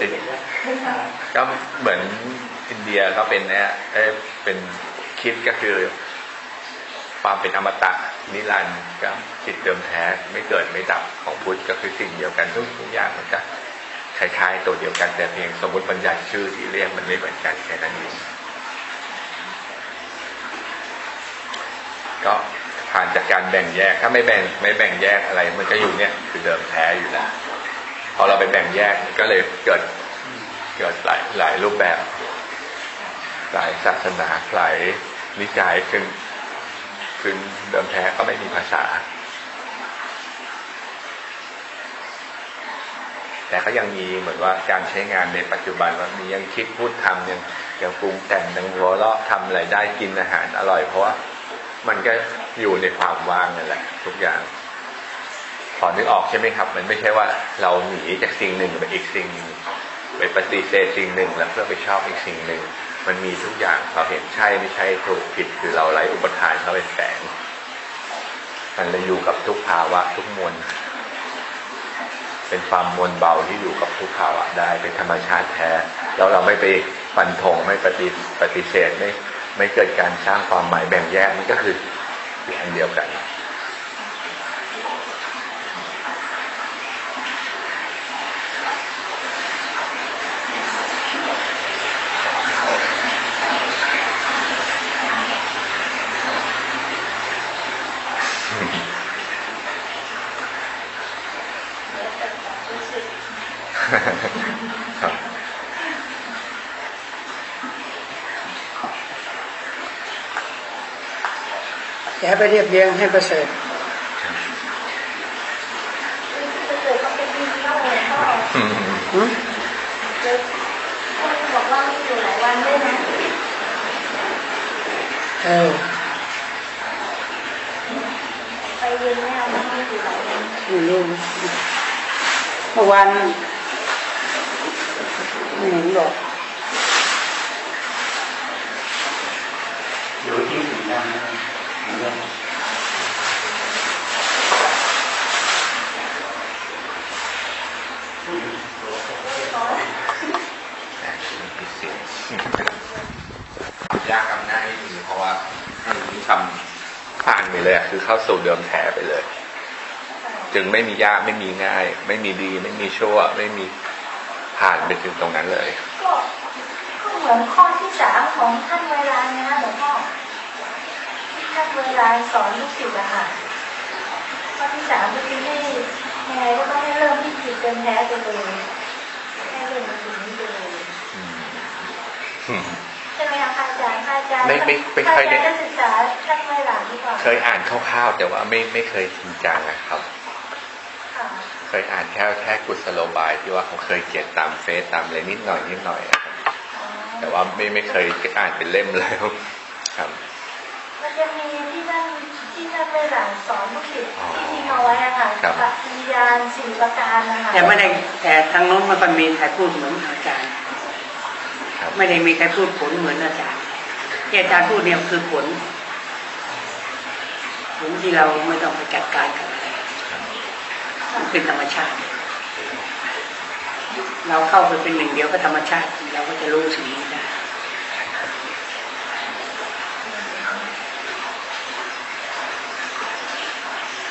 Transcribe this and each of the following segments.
จริงก็เหมือนอินเดียก็เป็นเนี่ยเอ้ยเป็นคิดก็คือความเป็นอมตะนิรันดร์ก็จิตเดิมแท้ไม่เกิดไม่ดับของพุทธก็คือสิ่งเดียวกันทุกทุกอย่างมันก็คล้ายๆตัวเดียวกันแต่เพียงสมมติบัญญัติชื่อที่เรียกมันไม่เหมือนกันแค่นั้นเองก็ผ่านจากการแบ่งแยกถ้าไม่แบ่งไม่แบ่งแยกอะไร มันก็อยู่เนี่ย คือเดิมแท้อยู่แล้ว พอเราไปแบ่งแยกก็เลยเกิดเกิดหลายหลายรูปแบบหลายศาสนาหลายนิกายขึ้นคือเดิมแท้ก็ไม่มีภาษา แต่ก็ยังมีเหมือนว่าการใช้งานในปัจจุบันว่ามียังคิดพูดทำยังยังปรุงแต่งยังหัวเราะทำอะไรได้กินอาหารอร่อย เพราะว่ามันก็อยู่ในความว่างนั่นแหละ ทุกอย่าง พอนึกออกใช่ไหมครับ มันไม่ใช่ว่าเราหนีจากสิ่งหนึ่งไปอีกสิ่งหนึ่งไปปฏิเสธสิ่งหนึ่งแล้วเพื่อไปชอบอีกสิ่งหนึ่ง มันมีทุกอย่างเราเห็นใช่ไม่ใช่ถูกผิดคือเราไร้อุปทานเข้าไปแฝงมันเลยอยู่กับทุกภาวะทุกมวลเป็นความมวลเบาที่อยู่กับทุกภาวะได้เป็นธรรมชาติแท้แล้วเราไม่ไปฟันธงไม่ปฏิปฏิเสธไม่ไม่เกิดการสร้างความหมายแบ่งแยกมันก็คืออันเดียวกัน อย่าให้ไปเรียบเรียงให้ประเสริฐจะเกิดเขาเป็นที่เล่าเลยพ่ออืมหึเดี๋ยวคนบอกว่าไม่อยู่หลายวันด้วยนะเออไปเย็นไม่เอามาไม่อยู่หลายวันไม่รู้เมื่อวานไม่เห็นบอก อยู่ที่สีดำนะ แต่ชีวิตพิเศษ ยากกับง่ายดีเพราะว่าให้ทำผ่านไปเลยอะคือเข้าสู่เดิมแท้ไปเลย จึงไม่มียากไม่มีง่าย ไม่มีดี ไม่มีชั่ว ไม่มีผ่านไปถึงตรงนั้นเลย ก็เหมือนข้อที่สามของท่านเวลานะหลวงพ่อที่ท่านเวลาสอนลูกศิษย์อะค่ะข้อที่สามก็คือให้ยังไงก็ต้องให้เริ่มที่จิตเดิมแท้ไปเลยให้เริ่มมาถึงนี้ไปเลยอืม ใช่ไหมคะอาจารย์อาจารย์ไม่ไม่ไม่เคยได้อาจารย์ได้ศึกษาท่านเวลาหรือเปล่าเคยอ่านคร่าวๆแต่ว่าไม่ไม่เคยจริงจังนะครับค่ะเคยอ่านแค่แค่กุศโลบายที่ว่าเขาเคยเขียนตามเฟซตามอะไรนิดหน่อยนิดหน่อยอะครับอ๋อแต่ว่าไม่ไม่เคยอ่านเป็นเล่มเลยครับมันจะมีที่ท่านที่ท่านเวลาสอนลูกศิษย์อ๋อที่ทิ้งเอาไว้อะค่ะครับปฏิญาณสี่ประการนะคะแต่ไม่ได้แต่ทางโน้นมันก็มีใครพูดเหมือนอาจารย์ครับ ไม่ได้มีใครพูดผลเหมือนอาจารย์ที่อาจารย์พูดเนี่ยคือผล ผลที่เราไม่ต้องไปจัดการกับอะไรมันเป็นธรรมชาติ เราเข้าไปเป็นหนึ่งเดียวกับธรรมชาติเราก็จะรู้สิ่งนี้ได้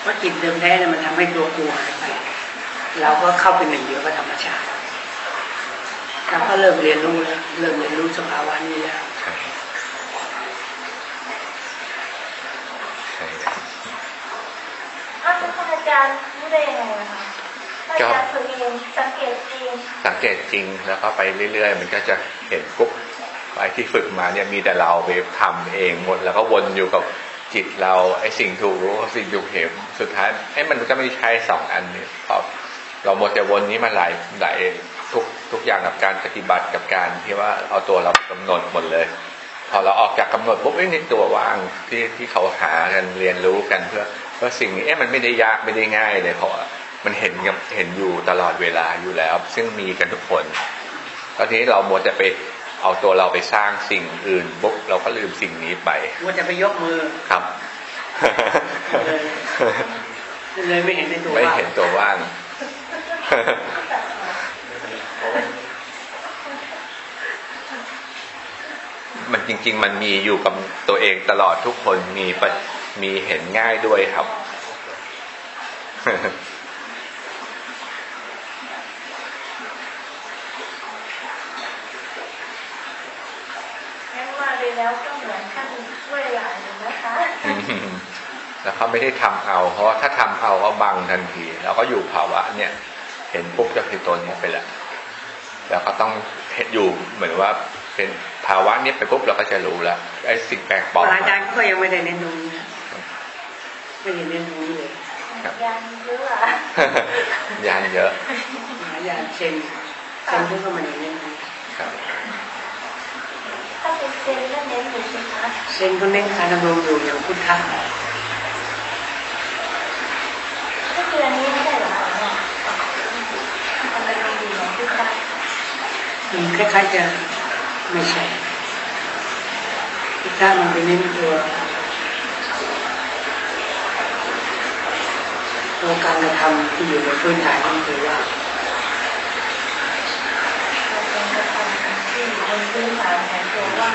เพราะจิตเดิมแท้เนี่ยมันทำให้ตัวกูหายไปเราก็เข้าเป็นหนึ่งเดียวกับธรรมชาติ เราก็เริ่มเรียนรู้แล้วเริ่มเรียนรู้สภาวะนี้แล้วใช่ใช่ครับอ้าวแล้วท่านอาจารย์รู้ได้ยังไงอะคะท่านอาจารย์ฝึกเองสังเกตเองสังเกตจริงแล้วก็ไปเรื่อยๆ มันก็จะเห็นปุ๊บไอ้ที่ฝึกมาเนี่ยมีแต่เราไปทำเองหมด แล้วก็วนอยู่กับจิตเราไอ้สิ่งถูกรู้กับสิ่งถูกเห็นสุดท้ายไอ้มันก็ไม่ใช่สองอันนี้พอเราหมดแต่วนนี้มาหลายหลาย ทุกทุกอย่างกับการปฏิบัติกับการที่ว่าเอาตัวเรากำหนดหมดเลย พอเราออกจากกำหนดปุ๊บไอ้ในตัวว่างที่ที่เขาหากันเรียนรู้กันเพื่อเพื่อสิ่งนี้เอ๊ะมันไม่ได้ยากไม่ได้ง่ายเลยเพราะว่ามันเห็นกับเห็นอยู่ตลอดเวลาอยู่แล้ว ซึ่งมีกันทุกคน ตอนนี้เรามัวแต่ไปเอาตัวเราไปสร้างสิ่งอื่นปุ๊บเราก็ลืมสิ่งนี้ไปว่าจะไปยกมือครับเลยไม่เห็นในตัวไม่ว่าเห็นตัวว่าง ริง ๆ มันมีอยู่กับตัวเองตลอดทุกคนมีปะมีเห็นง่ายด้วยครับงั้นมาเลยแล้วก็เหมือนขั้นเวลาอยู่นะคะแล้วเขาไม่ได้ทำเอา เพราะว่าถ้าทำเอาก็บังทันทีเราก็อยู่ภาวะ เนี่ย เห็นปุ๊บก็คือตัวนี้ไปแล้วแล้วก็ต้องเห็นอยู่เหมือนว่าเป็น ภาวะเนี้ยไปปุ๊บเราก็จะรู้แล้วไอ้สิ่งแปลกปลอมอาจารย์ก็ยังไม่ได้เน้นตรงนี้นะไม่ได้เน้นตรงนี้เลยยังเยอะอะยานเยอะอาจารย์เซนเซนก็ไม่ได้เน้นตรงนี้ครับถ้าเป็นเซนก็เน้นอยู่ใช่ไหมคะเซนก็เน้นการดำรงอยู่อย่างพุทธะก็คืออันนี้ไม่ได้เหรอคะเนี่ยมันเป็นดีอย่างที่ได้มันคล้ายๆจะ ไม่ใช่พุทธะมันเป็นเน้นตัวตัวการกระทำที่อยู่ในพื้นฐานนี่คือว่ามันเป็นกระทำที่อยู่บนพื้นฐานแห่งตัวว่า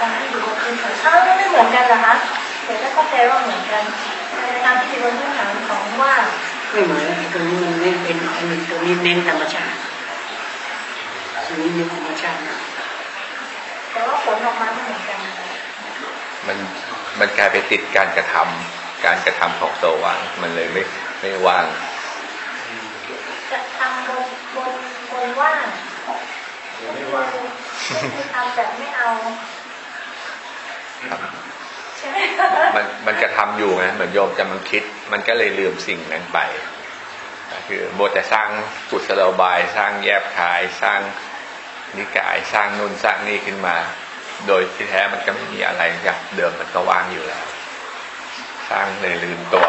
การที่อยู่บนพื้นฐานอ้าวไม่เหมือนกันเหรอคะเดี๋ยวจะเข้าใจว่าเหมือนกันการที่อยู่บนพื้นฐานของว่า ไม่เหมือนไอ้ตัวนี้มันเน้นเป็นอันนี้ตัวนี้เน้นธรรมชาติ ตัวนี้เน้นธรรมชาตินะแต่ว่าผลออกมาไม่เหมือนกันนะคะมันมันกลายไปติดการกระทำการกระทำของตัวว่างมันเลยไม่ไม่ว่างจะทำบนบนบนว่างก็คือคือทำแบบไม่เอาครับใช่ไหมมันมันกระทำอยู่ไงเหมือนโยมจะมันคิด มันก็เลยลืมสิ่งนั้นไปก็คือโมวแต่สร้างกุศโลบายสร้างแยบคายสร้าง นิกายสร้างนู่นสร้างนี่ขึ้นมา โดยที่แท้มันก็ไม่มีอะไรจากเดิมมันก็ว่างอยู่แล้ว สร้างเลยลืมตัว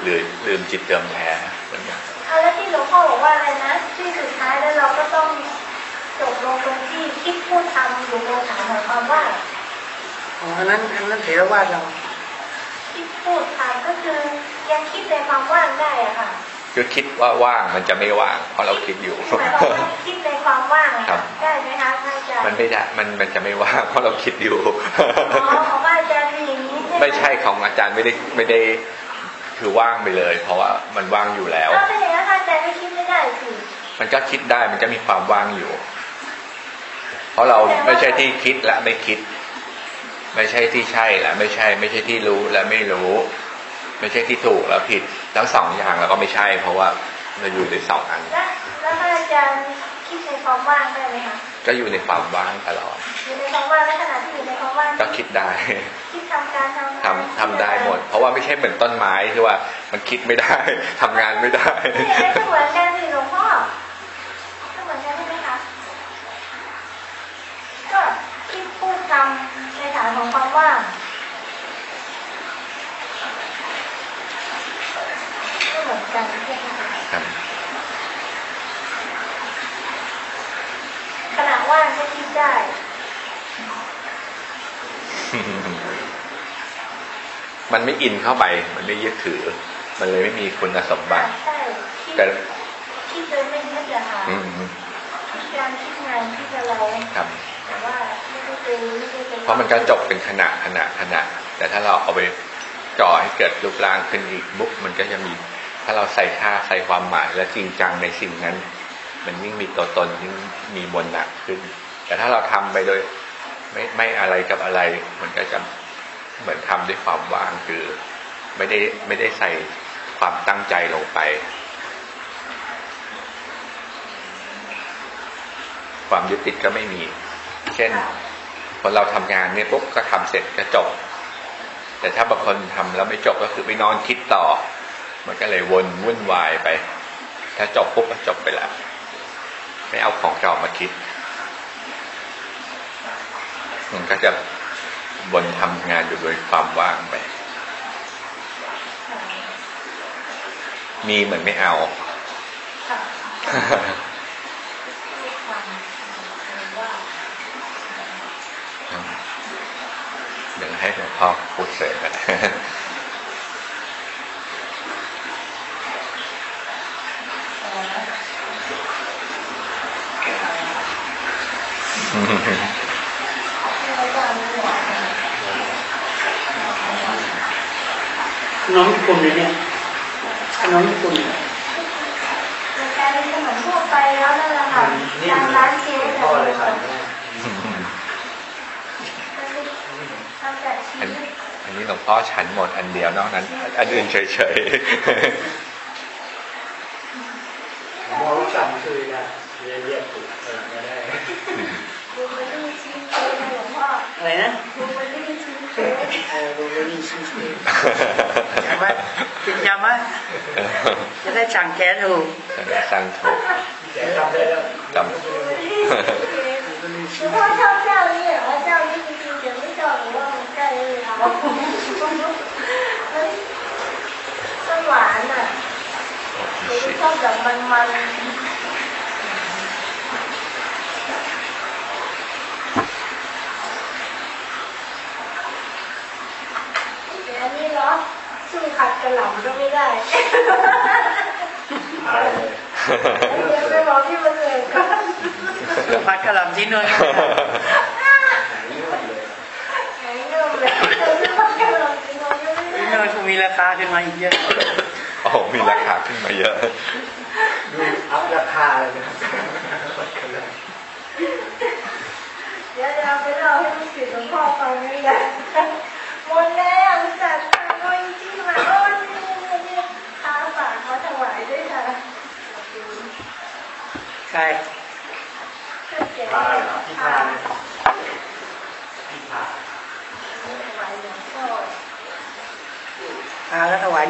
หรือลืมจิตเดิมแท้เหมือนกันเอาแล้วที่หลวงพ่อบอกว่าอะไรนะที่สุดท้ายแล้วเราก็ต้องจบลงตรงที่คิดพูดทำอยู่ในฐานหมายความว่าอ๋ออันนั้นอันนั้นเถรวาทเราคิดพูดทำก็คือยังคิดในความว่างได้อะค่ะ คือคิดว่าว่างมันจะไม่ว่าง เพราะเราคิดอยู่หมายความว่าคิดในความว่างอะครัค่ะบได้ไหมคะพระอาจารย์มันไม่ได้มันมันจะไม่ว่างเพราะเราคิดอยู่อ๋อของพระอาจารย์คืออย่างนี้ใช่ไหมไม่ใช่ของอาจารย์ไม่ได้ไม่ได้คือว่างไปเลย เพราะว่ามันว่างอยู่แล้วถ้าเป็นอย่างนั้นพระอาจารย์ไม่คิดไม่ได้สิมันก็คิดได้มันจะมีความว่างอยู่ เพราะเราไม่ใช่ที่คิดและไม่คิด ไม่ใช่ที่ใช่และไม่ใช่ ไม่ใช่ที่รู้และไม่รู้ ไม่ใช่ที่ถูกและผิด ทั้งสองอย่างเราก็ไม่ใช่ เพราะว่าเราอยู่ในสองอัน แล้วแล้วพระอาจารย์คิดในความว่างได้ไหมคะก็อยู่ในความว่างตลอดอยู่ในความว่างและขณะที่อยู่ในความว่างก็คิดได้ คิดทำการทำงานทำทำได้หมด เพราะว่าไม่ใช่เหมือนต้นไม้ที่ว่ามันคิดไม่ได้ทำงานไม่ได้นี่ไงก็เหมือนกันสิหลวงพ่อก็เหมือนกันใช่ไหมคะก็คิดพูดทำในฐานของความว่างก็เหมื อนกันใช่ไหมคะครับขณะว่างก็คิดได้มันไม่อินเข้าไป มันไม่ยึดถือ มันเลยไม่มีคุณสมบัติใช่คิดแต่คิดโดยไม่ยึดอะค่ะอืมการคิดงานคิดอะไรครับแต่ว่าไม่ได้ไปไม่ได้ไปเพราะมันก็จบเป็นขณะขณะขณะ แต่ถ้าเราเอาไปจ่อให้เกิดรูปร่างขึ้นอีกบุ๊กมันก็จะมี ถ้าเราใส่ค่าใส่ความหมายและจริงจังในสิ่งนั้น มันยิ่งมีตัวตนยิ่งมีมนหนักขึ้น แต่ถ้าเราทำไปโดยไม่ไม่อะไรกับอะไร มันก็จะเหมือนทำด้วยความว่างคือ ไม่ได้ไม่ได้ใส่ความตั้งใจลงไป ความยึดติดก็ไม่มี เช่นพอเราทำงานเนี่ยปุ๊บก็ทำเสร็จก็จบ แต่ถ้าบางคนทำแล้วไม่จบก็คือไปนอนคิดต่อ มันก็เลยวนวุ่นวายไป ถ้าจบปุ๊บก็จบไปแล้ว ไม่เอาของเก่ามาคิด มันก็จะบนทำงานอยู่โดยความว่างไป มีเหมือนไม่เอาค่ะพูดทำว่าเดี๋ยวให้หลวงพ่อพูดเสริมกัน เที่เขาจะมีหวา นขนมญี่ปุ่นเลยเนี่ยขนมญี่ปุ่นมันกลายเป็นขนมทั่วไปแล้วนั่นแหละค่ะตามร้านเค้กพ่อเลยอะสั่งทำจากชีอันสอันนี้หลวงพ่อฉันหมดอันเดียวนอกนั้น อันอื่นเฉยพ่อสั่งคือนะเรียกเรียกถูกเออไม่ได้ บูเบอรี่ชีสเค้กนะหลวงพ่ออะไรนะบูเบอรี่ชีสเค้กเออบูเบอรี่ชีสเค้กๆจำไว้กินจำไว้จะได้สั่งแกถูกสั่งถูกแต่ทำได้แล้วจำบูเบอรี่ชีสเค้กหลวงพ่อชอบเจ้านี้เหรอว่าเจ้านี้จริงๆจะไม่ชอบหรือว่ามันใกล้เลยเอามันมันหวานอะหนูชอบแบบมันๆ เดี๋ยวนี้เนาะ สู้ขัดกระหล่ำก็ไม่ได้ตายเลยเดี๋ยวไปบอกพี่มาเลยก่อนผัดกะหล่ำที่นวลหายเงื่อนเลยไหนเริ่มเลยเดี๋ยวพี่พัดกระหล่ำกินนมก็ไม่ที่นได้วลคงมีราคาขึ้นมาอีกเยอะโอ้โหมีราคาขึ้นมาเยอะดูอัพราคาเลยนะเดี๋ยวจะเอาไปเล่าให้ลูกศิษย์หลวงพ่อฟังนี่แหละหมดแล้วจัดทำโมยจริงมาโอ้ยนี่นี่นี่พาฝากเขาถวายด้วยค่ะ ใคร ช่วยเก็บ พา ไว้ เหรอที่พาเลยที่พา ถวายหลวงพ่อ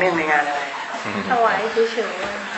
ไม่มีงานอะไรถวายเฉยๆ